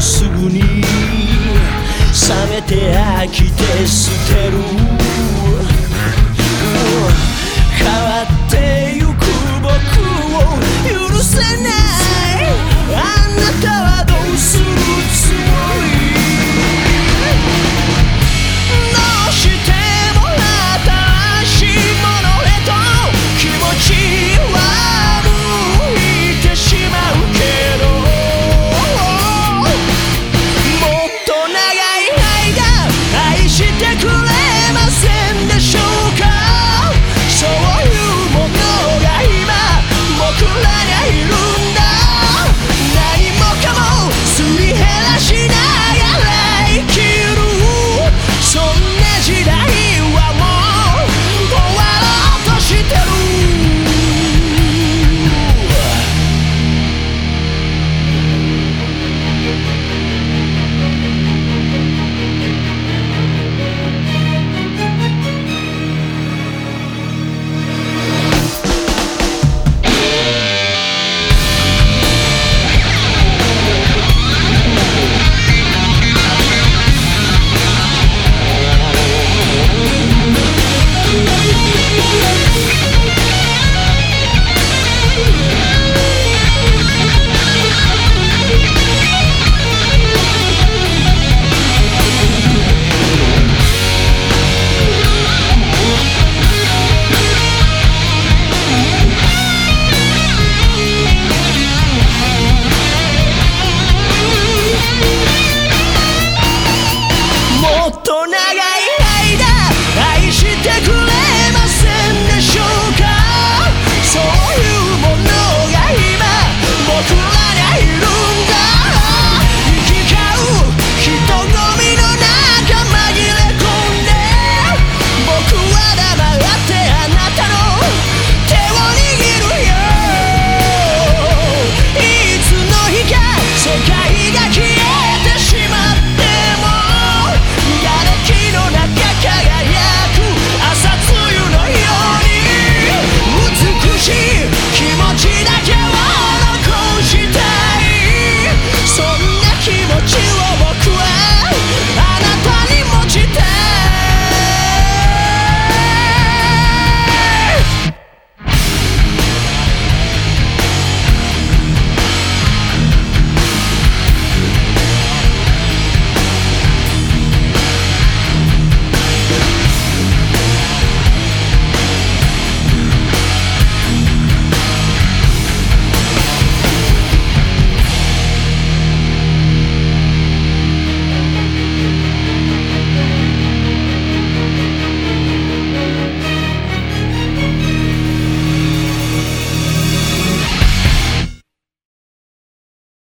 すぐに冷めて飽きて捨てる